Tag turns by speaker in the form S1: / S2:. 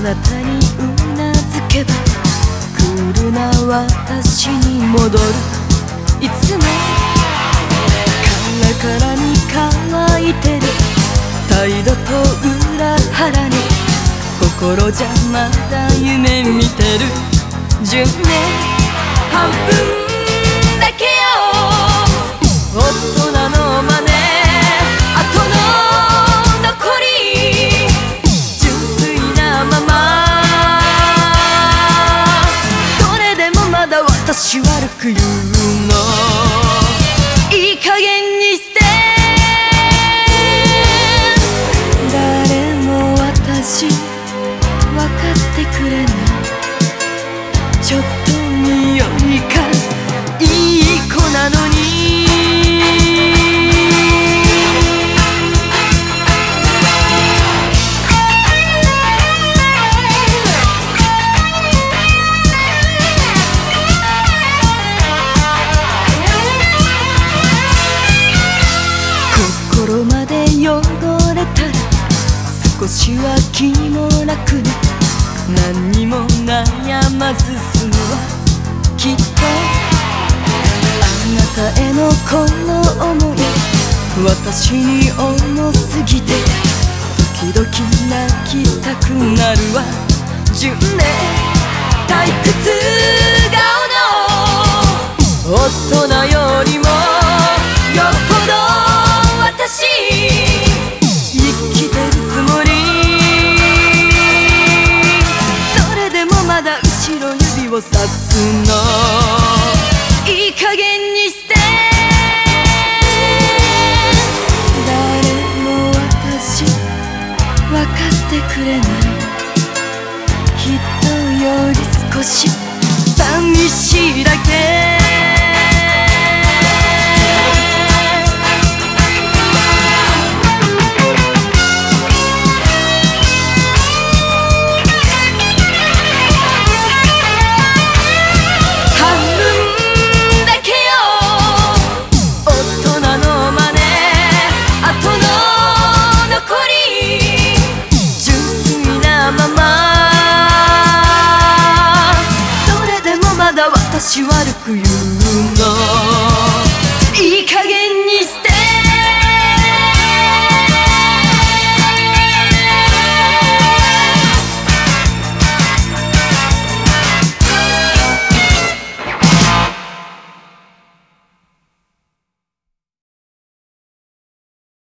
S1: なたにうなずけばクールな私に戻る。いつもカラカラに乾いてる態度と裏腹に心じゃまだ夢見てる。10年。く言うのいい加減にして誰も私分かってくれない。ちょっと少しは気も楽に何にも悩まず済むわきっとあなたへのこの想い私に重すぎて時々泣きたくなるわ10年退屈顔の大を指すの。いい加減にして。誰も私分かってくれない。人より少し寂しいだけ。私は